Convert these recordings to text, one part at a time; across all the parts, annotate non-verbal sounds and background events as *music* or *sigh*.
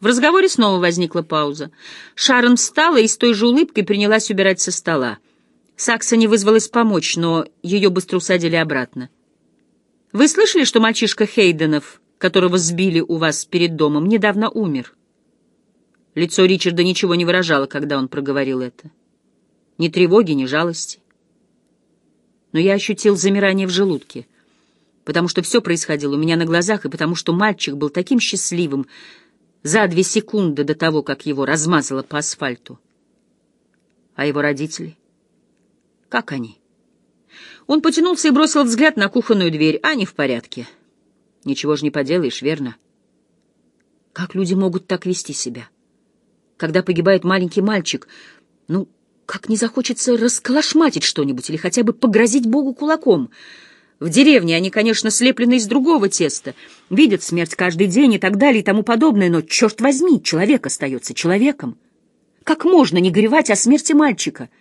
В разговоре снова возникла пауза. Шарон встала и с той же улыбкой принялась убирать со стола. Сакса не вызвалась помочь, но ее быстро усадили обратно. «Вы слышали, что мальчишка Хейденов, которого сбили у вас перед домом, недавно умер?» Лицо Ричарда ничего не выражало, когда он проговорил это. Ни тревоги, ни жалости. Но я ощутил замирание в желудке, потому что все происходило у меня на глазах, и потому что мальчик был таким счастливым за две секунды до того, как его размазало по асфальту. А его родители? Как они? Он потянулся и бросил взгляд на кухонную дверь. Они в порядке. Ничего же не поделаешь, верно? Как люди могут так вести себя? Когда погибает маленький мальчик, ну, как не захочется расколошматить что-нибудь или хотя бы погрозить Богу кулаком. В деревне они, конечно, слеплены из другого теста, видят смерть каждый день и так далее и тому подобное, но, черт возьми, человек остается человеком. Как можно не горевать о смерти мальчика —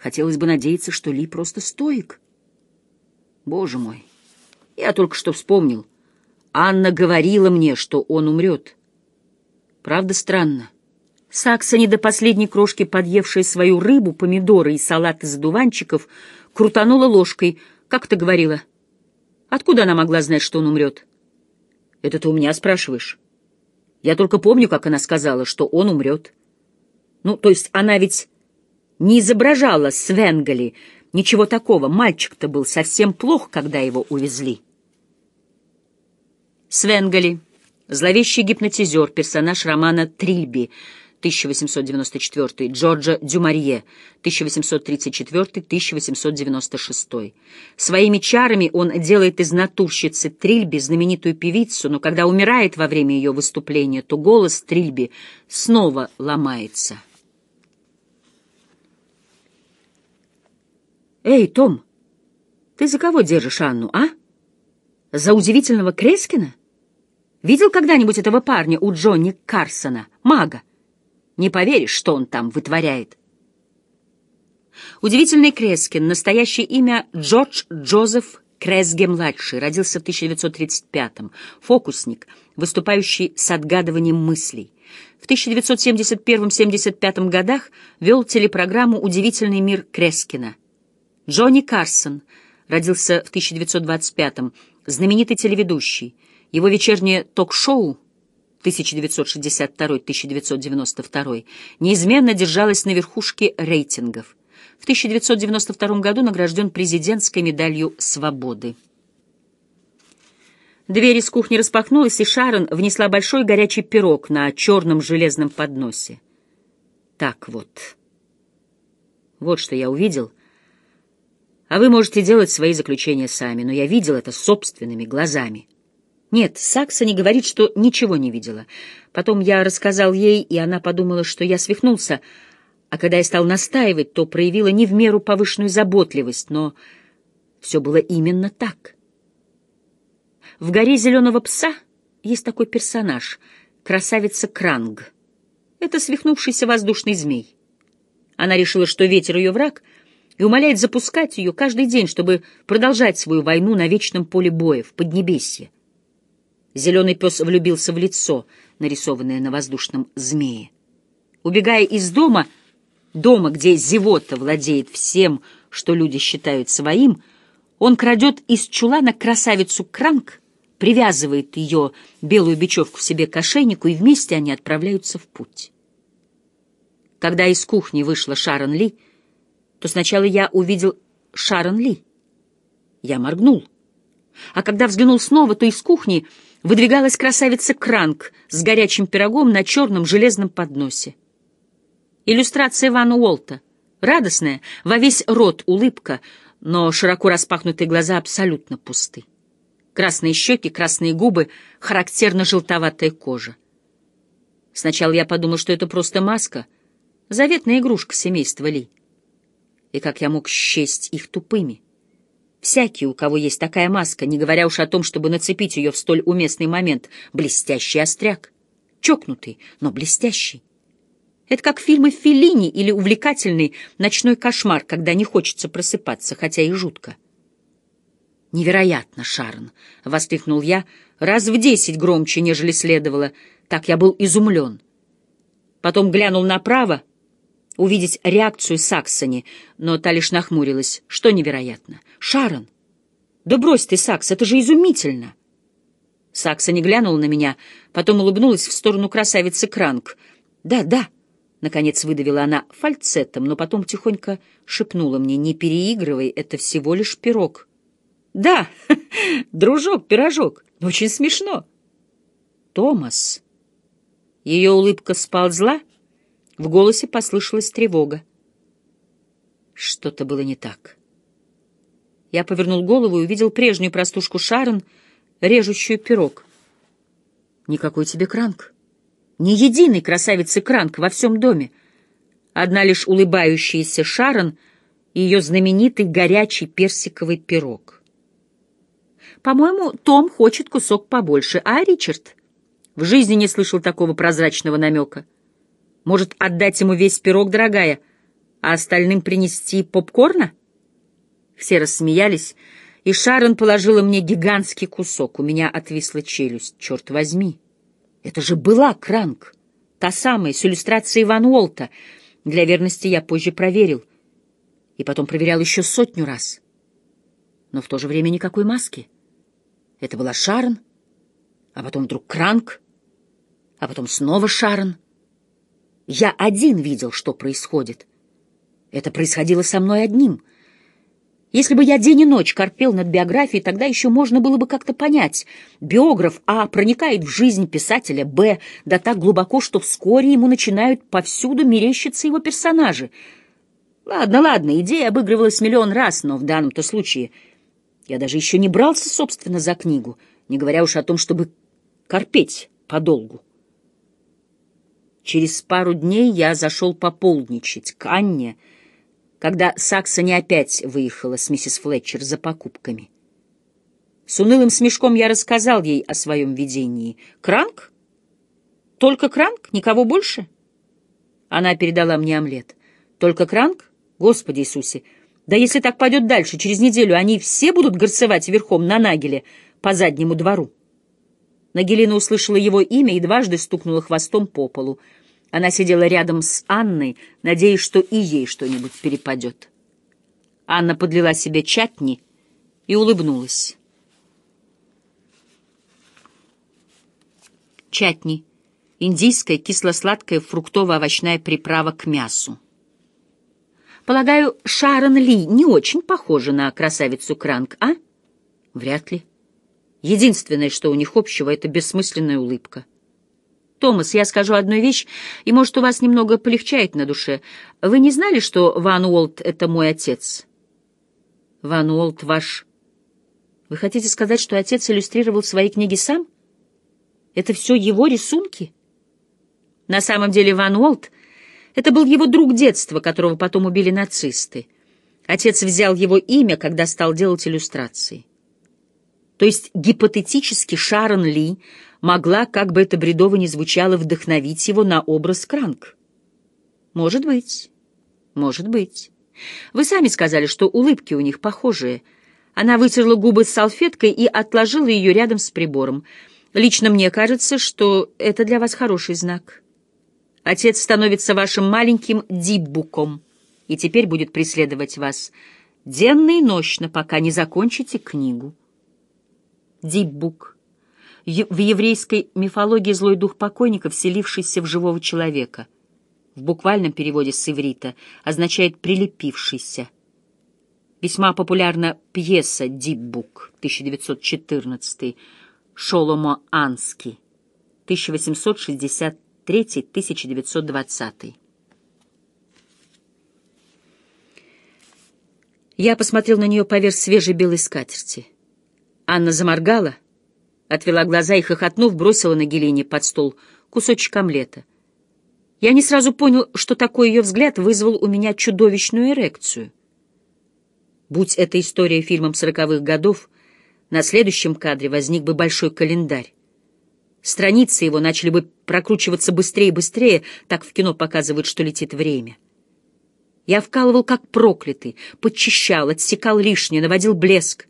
Хотелось бы надеяться, что Ли просто стоик. Боже мой, я только что вспомнил. Анна говорила мне, что он умрет. Правда странно. Сакса, не до последней крошки подъевшая свою рыбу, помидоры и салат из одуванчиков, крутанула ложкой. Как ты говорила? Откуда она могла знать, что он умрет? Это ты у меня спрашиваешь? Я только помню, как она сказала, что он умрет. Ну, то есть она ведь не изображала Свенгали, ничего такого. Мальчик-то был совсем плох, когда его увезли. Свенгали, зловещий гипнотизер, персонаж романа «Трильби», 1894, Джорджа Дюмарье, 1834-1896. Своими чарами он делает из натурщицы Трильби знаменитую певицу, но когда умирает во время ее выступления, то голос Трильби снова ломается. «Эй, Том, ты за кого держишь Анну, а? За удивительного Крескина? Видел когда-нибудь этого парня у Джонни Карсона, мага? Не поверишь, что он там вытворяет». Удивительный Крескин, настоящее имя Джордж Джозеф Кресге-младший, родился в 1935-м, фокусник, выступающий с отгадыванием мыслей. В 1971-75 годах вел телепрограмму «Удивительный мир Крескина», Джонни Карсон родился в 1925-м, знаменитый телеведущий. Его вечернее ток-шоу 1962-1992 неизменно держалось на верхушке рейтингов. В 1992 году награжден президентской медалью свободы. Дверь из кухни распахнулась, и Шарон внесла большой горячий пирог на черном железном подносе. Так вот. Вот что я увидел — а вы можете делать свои заключения сами, но я видел это собственными глазами. Нет, Сакса не говорит, что ничего не видела. Потом я рассказал ей, и она подумала, что я свихнулся, а когда я стал настаивать, то проявила не в меру повышенную заботливость, но все было именно так. В «Горе зеленого пса» есть такой персонаж — красавица Кранг. Это свихнувшийся воздушный змей. Она решила, что ветер ее враг — и умоляет запускать ее каждый день, чтобы продолжать свою войну на вечном поле боя в Поднебесье. Зеленый пес влюбился в лицо, нарисованное на воздушном змее. Убегая из дома, дома, где зевота владеет всем, что люди считают своим, он крадет из чулана красавицу Кранк, привязывает ее белую бечевку себе к ошейнику, и вместе они отправляются в путь. Когда из кухни вышла Шарон Ли, то сначала я увидел Шарон Ли. Я моргнул. А когда взглянул снова, то из кухни выдвигалась красавица Кранк с горячим пирогом на черном железном подносе. Иллюстрация Ивана Уолта. Радостная, во весь рот улыбка, но широко распахнутые глаза абсолютно пусты. Красные щеки, красные губы, характерно желтоватая кожа. Сначала я подумал, что это просто маска, заветная игрушка семейства Ли и как я мог счесть их тупыми. Всякий, у кого есть такая маска, не говоря уж о том, чтобы нацепить ее в столь уместный момент, блестящий остряк. Чокнутый, но блестящий. Это как фильмы Феллини или увлекательный ночной кошмар, когда не хочется просыпаться, хотя и жутко. «Невероятно, Шарон!» — воскликнул я, раз в десять громче, нежели следовало. Так я был изумлен. Потом глянул направо, увидеть реакцию Саксони, но та лишь нахмурилась. Что невероятно? «Шарон! Да брось ты, Сакс, это же изумительно!» Саксони глянула на меня, потом улыбнулась в сторону красавицы Кранк. «Да, да!» — наконец выдавила она фальцетом, но потом тихонько шепнула мне, «Не переигрывай, это всего лишь пирог». «Да, *laughs* дружок, пирожок, очень смешно». «Томас». Ее улыбка сползла, в голосе послышалась тревога. Что-то было не так. Я повернул голову и увидел прежнюю простушку Шарон, режущую пирог. Никакой тебе кранк. Ни единой красавицы Кранк во всем доме. Одна лишь улыбающаяся Шарон и ее знаменитый горячий персиковый пирог. По-моему, Том хочет кусок побольше, а Ричард в жизни не слышал такого прозрачного намека. Может, отдать ему весь пирог, дорогая, а остальным принести попкорна? Все рассмеялись, и Шарон положила мне гигантский кусок. У меня отвисла челюсть. Черт возьми! Это же была Кранк, та самая, с иллюстрацией Ван Уолта. Для верности я позже проверил. И потом проверял еще сотню раз. Но в то же время никакой маски. Это была Шарон, а потом вдруг Кранк, а потом снова Шарон. Я один видел, что происходит. Это происходило со мной одним — если бы я день и ночь корпел над биографией, тогда еще можно было бы как-то понять. Биограф А проникает в жизнь писателя Б, да так глубоко, что вскоре ему начинают повсюду мерещиться его персонажи. Ладно, ладно, идея обыгрывалась миллион раз, но в данном-то случае я даже еще не брался, собственно, за книгу, не говоря уж о том, чтобы корпеть подолгу. Через пару дней я зашел пополничать к Анне, когда Саксони опять выехала с миссис Флетчер за покупками. С унылым смешком я рассказал ей о своем видении. «Кранк? Только Кранк? Никого больше?» Она передала мне омлет. «Только Кранк? Господи Иисусе! Да если так пойдет дальше, через неделю они все будут горцевать верхом на Нагеле по заднему двору». Нагелина услышала его имя и дважды стукнула хвостом по полу. Она сидела рядом с Анной, надеясь, что и ей что-нибудь перепадет. Анна подлила себе чатни и улыбнулась. Чатни — индийская кисло-сладкая фруктово-овощная приправа к мясу. Полагаю, Шарон Ли не очень похожа на красавицу Кранк, а? Вряд ли. Единственное, что у них общего, — это бессмысленная улыбка. Томас, я скажу одну вещь, и, может, у вас немного полегчает на душе. Вы не знали, что Ван Уолт — это мой отец? Ван Уолт ваш... Вы хотите сказать, что отец иллюстрировал свои книги сам? Это все его рисунки? На самом деле Ван Уолт — это был его друг детства, которого потом убили нацисты. Отец взял его имя, когда стал делать иллюстрации. То есть гипотетически Шарон Ли могла, как бы это бредово ни звучало, вдохновить его на образ Кранк. Может быть, может быть. Вы сами сказали, что улыбки у них похожие. Она вытерла губы с салфеткой и отложила ее рядом с прибором. Лично мне кажется, что это для вас хороший знак. Отец становится вашим маленьким диббуком и теперь будет преследовать вас денно и нощно, пока не закончите книгу. Диббук в еврейской мифологии злой дух покойника, вселившийся в живого человека. В буквальном переводе с иврита означает «прилепившийся». Весьма популярна пьеса «Дипбук» 1914 Шоломо Ански 1863-1920. Я посмотрел на нее поверх свежей белой скатерти. Анна заморгала — Отвела глаза и, хохотнув, бросила на Гелине под стол кусочек омлета. Я не сразу понял, что такой ее взгляд вызвал у меня чудовищную эрекцию. Будь эта история фильмом сороковых годов, на следующем кадре возник бы большой календарь. Страницы его начали бы прокручиваться быстрее и быстрее, так в кино показывают, что летит время. Я вкалывал как проклятый, подчищал, отсекал лишнее, наводил блеск.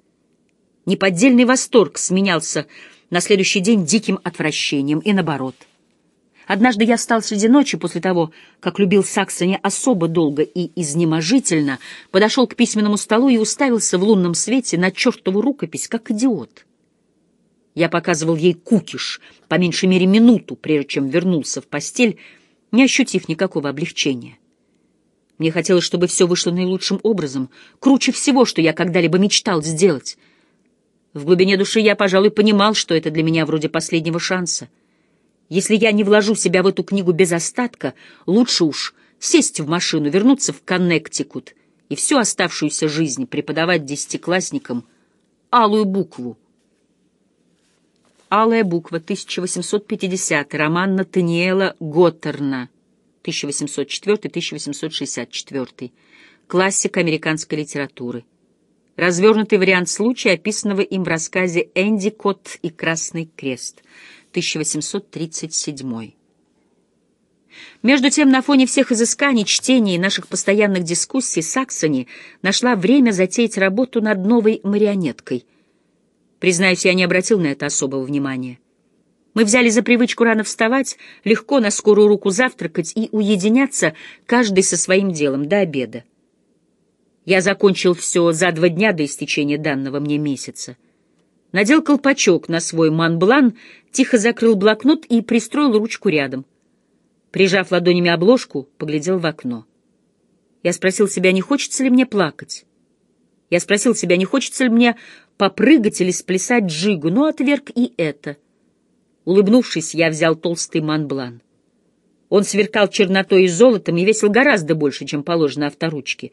Неподдельный восторг сменялся на следующий день диким отвращением и наоборот. Однажды я встал среди ночи после того, как любил Саксони особо долго и изнеможительно, подошел к письменному столу и уставился в лунном свете на чертову рукопись, как идиот. Я показывал ей кукиш, по меньшей мере минуту, прежде чем вернулся в постель, не ощутив никакого облегчения. Мне хотелось, чтобы все вышло наилучшим образом, круче всего, что я когда-либо мечтал сделать. В глубине души я, пожалуй, понимал, что это для меня вроде последнего шанса — если я не вложу себя в эту книгу без остатка, лучше уж сесть в машину, вернуться в Коннектикут и всю оставшуюся жизнь преподавать десятиклассникам алую букву. «Алая буква», 1850, роман Натаниэла Готтерна, 1804-1864, классик американской литературы. Развернутый вариант случая, описанного им в рассказе «Энди Кот и Красный Крест», 1837. Между тем, на фоне всех изысканий, чтений и наших постоянных дискуссий Саксони нашла время затеять работу над новой марионеткой. Признаюсь, я не обратил на это особого внимания. Мы взяли за привычку рано вставать, легко на скорую руку завтракать и уединяться, каждый со своим делом, до обеда. Я закончил все за два дня до истечения данного мне месяца надел колпачок на свой манблан, тихо закрыл блокнот и пристроил ручку рядом. Прижав ладонями обложку, поглядел в окно. Я спросил себя, не хочется ли мне плакать. Я спросил себя, не хочется ли мне попрыгать или сплясать джигу, но отверг и это. Улыбнувшись, я взял толстый манблан. Он сверкал чернотой и золотом и весил гораздо больше, чем положено авторучке.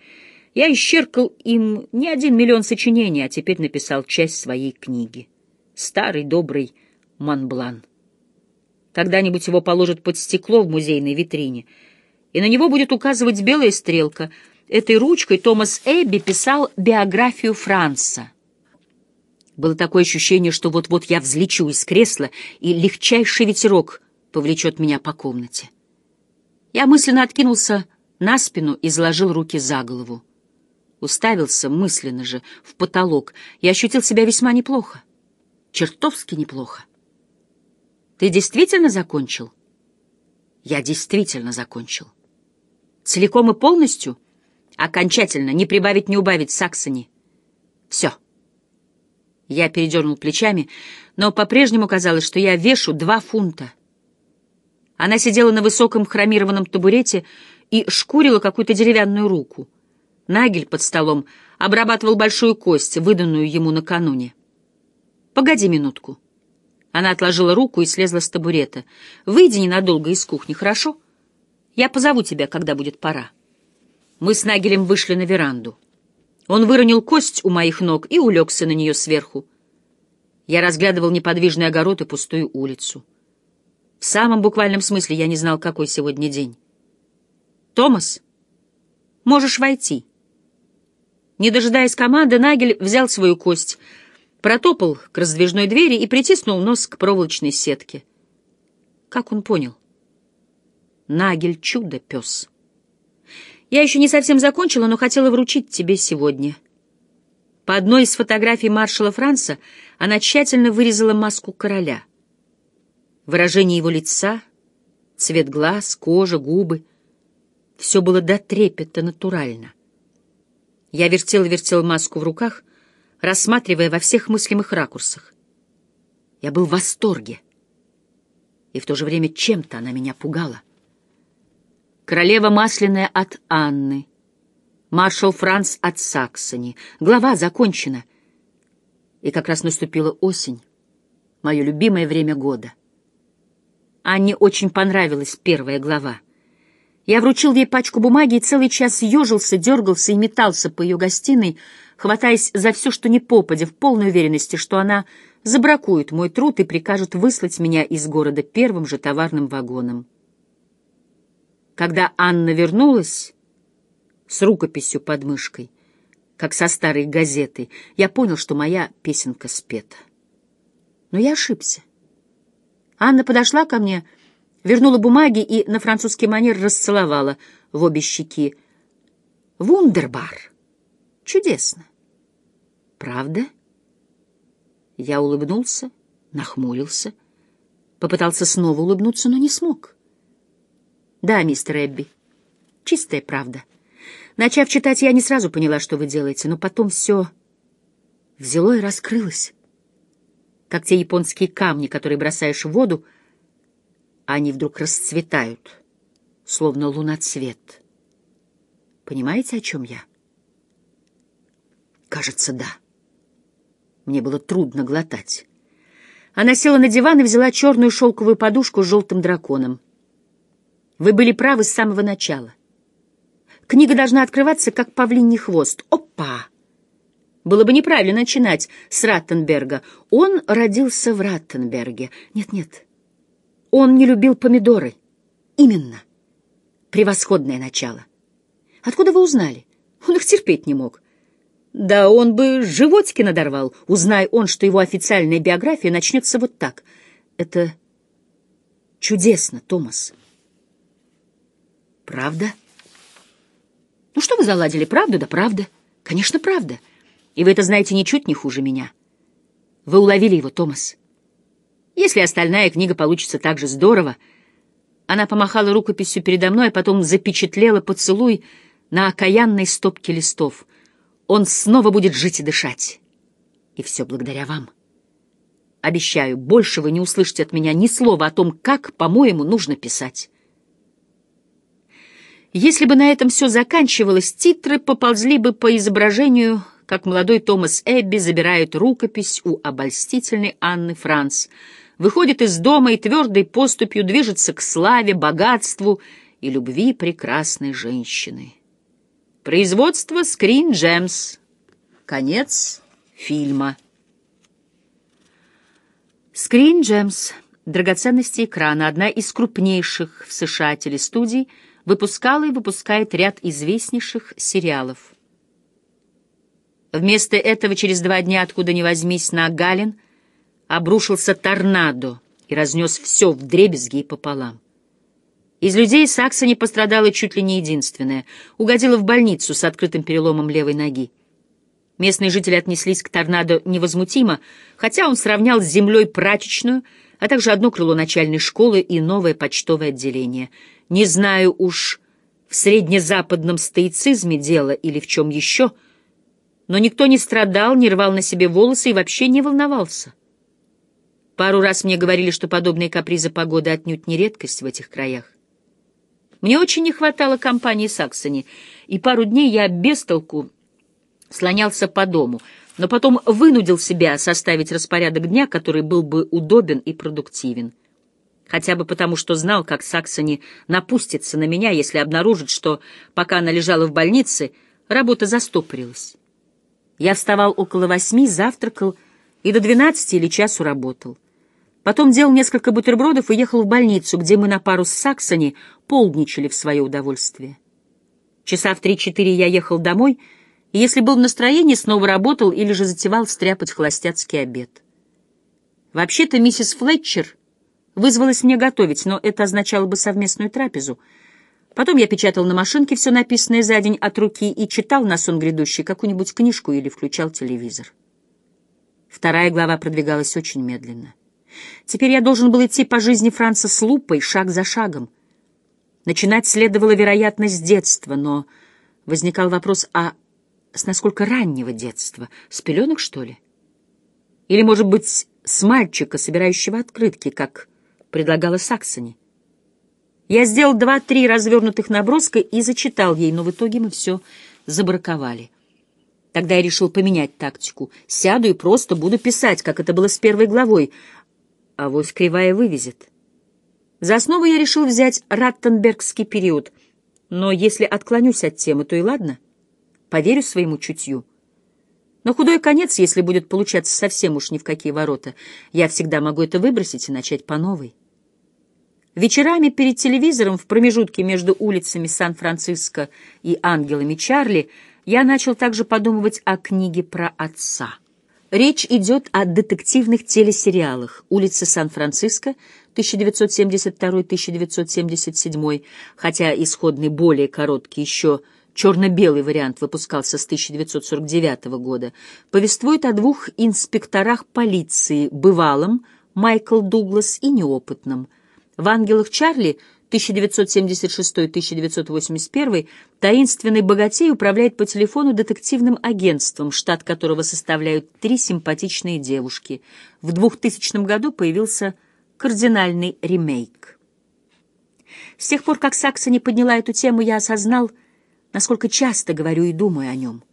Я исчеркал им не один миллион сочинений, а теперь написал часть своей книги. Старый добрый Монблан. Когда-нибудь его положат под стекло в музейной витрине, и на него будет указывать белая стрелка. Этой ручкой Томас Эбби писал биографию Франца. Было такое ощущение, что вот-вот я взлечу из кресла, и легчайший ветерок повлечет меня по комнате. Я мысленно откинулся на спину и заложил руки за голову уставился мысленно же в потолок и ощутил себя весьма неплохо. Чертовски неплохо. Ты действительно закончил? Я действительно закончил. Целиком и полностью? Окончательно, не прибавить, не убавить Саксони. Все. Я передернул плечами, но по-прежнему казалось, что я вешу два фунта. Она сидела на высоком хромированном табурете и шкурила какую-то деревянную руку — Нагель под столом обрабатывал большую кость, выданную ему накануне. «Погоди минутку». Она отложила руку и слезла с табурета. «Выйди ненадолго из кухни, хорошо? Я позову тебя, когда будет пора». Мы с Нагелем вышли на веранду. Он выронил кость у моих ног и улегся на нее сверху. Я разглядывал неподвижный огород и пустую улицу. В самом буквальном смысле я не знал, какой сегодня день. «Томас, можешь войти». Не дожидаясь команды, Нагель взял свою кость, протопал к раздвижной двери и притиснул нос к проволочной сетке. Как он понял? Нагель — чудо-пес. Я еще не совсем закончила, но хотела вручить тебе сегодня. По одной из фотографий маршала Франца она тщательно вырезала маску короля. Выражение его лица, цвет глаз, кожа, губы — все было до трепета натурально. Я вертел и вертел маску в руках, рассматривая во всех мыслимых ракурсах. Я был в восторге. И в то же время чем-то она меня пугала. Королева масляная от Анны, маршал Франц от Саксони. Глава закончена. И как раз наступила осень, мое любимое время года. Анне очень понравилась первая глава. Я вручил ей пачку бумаги и целый час ежился, дергался и метался по ее гостиной, хватаясь за все, что не попадя, в полной уверенности, что она забракует мой труд и прикажет выслать меня из города первым же товарным вагоном. Когда Анна вернулась с рукописью под мышкой, как со старой газеты, я понял, что моя песенка спета. Но я ошибся. Анна подошла ко мне — вернула бумаги и на французский манер расцеловала в обе щеки. «Вундербар! Чудесно!» «Правда?» Я улыбнулся, нахмурился, попытался снова улыбнуться, но не смог. Да, мистер Эбби, чистая правда. Начав читать, я не сразу поняла, что вы делаете, но потом все взяло и раскрылось. Как те японские камни, которые бросаешь в воду, они вдруг расцветают, словно луноцвет. Понимаете, о чем я? Кажется, да. Мне было трудно глотать. Она села на диван и взяла черную шелковую подушку с желтым драконом. Вы были правы с самого начала. Книга должна открываться, как павлиний хвост. Опа! Было бы неправильно начинать с Раттенберга. Он родился в Раттенберге. Нет-нет, он не любил помидоры. Именно. Превосходное начало. Откуда вы узнали? Он их терпеть не мог. Да он бы животики надорвал, узнай он, что его официальная биография начнется вот так. Это чудесно, Томас. Правда? Ну что вы заладили, правда да правда? Конечно, правда. И вы это знаете ничуть не хуже меня. Вы уловили его, Томас. Если остальная книга получится так же здорово, она помахала рукописью передо мной, а потом запечатлела поцелуй на окаянной стопке листов. Он снова будет жить и дышать. И все благодаря вам. Обещаю, больше вы не услышите от меня ни слова о том, как, по-моему, нужно писать. Если бы на этом все заканчивалось, титры поползли бы по изображению, как молодой Томас Эбби забирает рукопись у обольстительной Анны Франц, выходит из дома и твердой поступью движется к славе, богатству и любви прекрасной женщины. Производство Screen Gems. Конец фильма. Screen Gems. Драгоценности экрана. Одна из крупнейших в США телестудий выпускала и выпускает ряд известнейших сериалов. Вместо этого через два дня, откуда ни возьмись, на Галин обрушился торнадо и разнес все в дребезги и пополам. Из людей Саксони пострадала чуть ли не единственная. Угодила в больницу с открытым переломом левой ноги. Местные жители отнеслись к торнадо невозмутимо, хотя он сравнял с землей прачечную, а также одно крыло начальной школы и новое почтовое отделение. Не знаю уж, в среднезападном стоицизме дело или в чем еще, но никто не страдал, не рвал на себе волосы и вообще не волновался. Пару раз мне говорили, что подобные капризы погоды отнюдь не редкость в этих краях. Мне очень не хватало компании Саксони, и пару дней я без толку слонялся по дому, но потом вынудил себя составить распорядок дня, который был бы удобен и продуктивен. Хотя бы потому, что знал, как Саксони напустится на меня, если обнаружит, что, пока она лежала в больнице, работа застопорилась. Я вставал около восьми, завтракал и до двенадцати или часу работал. Потом делал несколько бутербродов и ехал в больницу, где мы на пару с Саксони полдничали в свое удовольствие. Часа в три-четыре я ехал домой, и если был в настроении, снова работал или же затевал стряпать холостяцкий обед. Вообще-то миссис Флетчер вызвалась мне готовить, но это означало бы совместную трапезу. Потом я печатал на машинке все написанное за день от руки и читал на сон грядущий какую-нибудь книжку или включал телевизор. Вторая глава продвигалась очень медленно. Теперь я должен был идти по жизни Франца с лупой, шаг за шагом. Начинать следовало, вероятно, с детства, но возникал вопрос, а с насколько раннего детства? С пеленок, что ли? Или, может быть, с мальчика, собирающего открытки, как предлагала Саксони? Я сделал два-три развернутых наброска и зачитал ей, но в итоге мы все забраковали. Тогда я решил поменять тактику. Сяду и просто буду писать, как это было с первой главой, а вось кривая вывезет. За основу я решил взять Раттенбергский период, но если отклонюсь от темы, то и ладно. Поверю своему чутью. Но худой конец, если будет получаться совсем уж ни в какие ворота, я всегда могу это выбросить и начать по новой. Вечерами перед телевизором в промежутке между улицами Сан-Франциско и ангелами Чарли я начал также подумывать о книге про отца. Речь идет о детективных телесериалах «Улица Сан-Франциско» 1972-1977, хотя исходный более короткий еще черно-белый вариант выпускался с 1949 года, повествует о двух инспекторах полиции, бывалом Майкл Дуглас и неопытном. В «Ангелах Чарли» 1976-1981 таинственный богатей управляет по телефону детективным агентством, штат которого составляют три симпатичные девушки. В 2000 году появился кардинальный ремейк. С тех пор, как Саксони подняла эту тему, я осознал, насколько часто говорю и думаю о нем.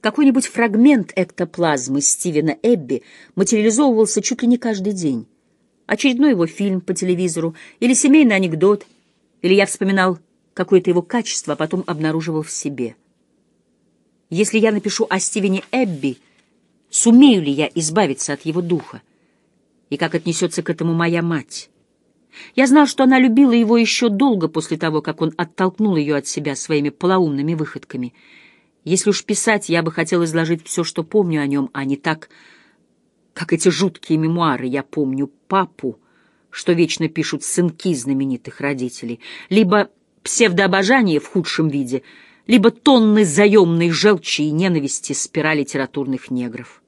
Какой-нибудь фрагмент эктоплазмы Стивена Эбби материализовывался чуть ли не каждый день. Очередной его фильм по телевизору или семейный анекдот, или я вспоминал какое-то его качество, а потом обнаруживал в себе. Если я напишу о Стивене Эбби, сумею ли я избавиться от его духа? И как отнесется к этому моя мать? Я знал, что она любила его еще долго после того, как он оттолкнул ее от себя своими полоумными выходками. Если уж писать, я бы хотел изложить все, что помню о нем, а не так, как эти жуткие мемуары «Я помню папу», что вечно пишут сынки знаменитых родителей, либо псевдообожание в худшем виде, либо тонны заемной желчи и ненависти спира литературных негров.